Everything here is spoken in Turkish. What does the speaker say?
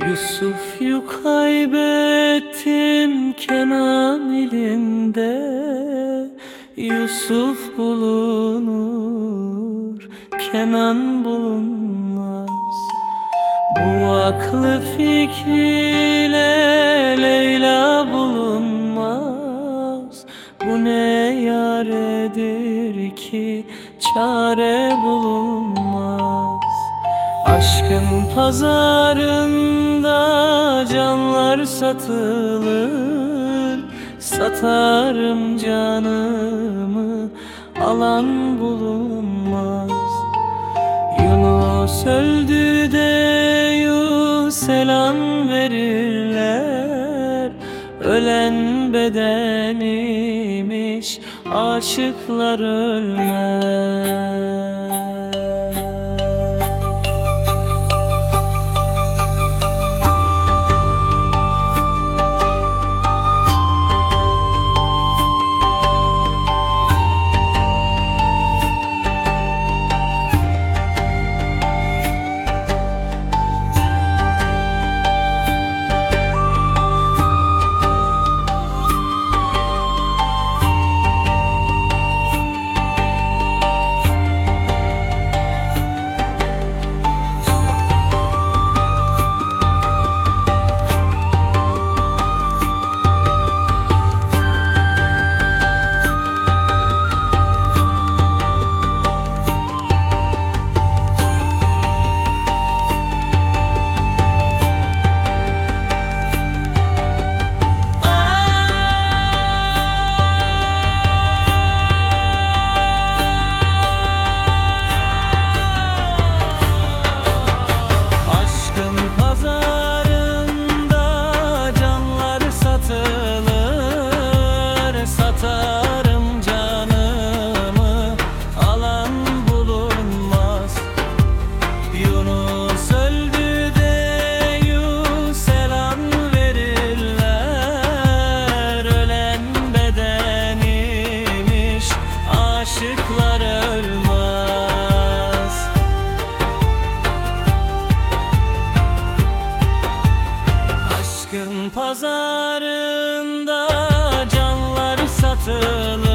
Yusuf'yu kaybettim Kenan ilinde Yusuf bulunur Kenan bulunmaz. Bu aklı fikriyle Leyla bulunmaz. Bu ne yaredir ki çare bulunmaz Aşkın pazarında canlar satılır. Satarım canımı alan bulunmaz. Yunus öldü de selam verirler. Ölen bedeniymiş aşıklar ölmez pazarında canlar satılır.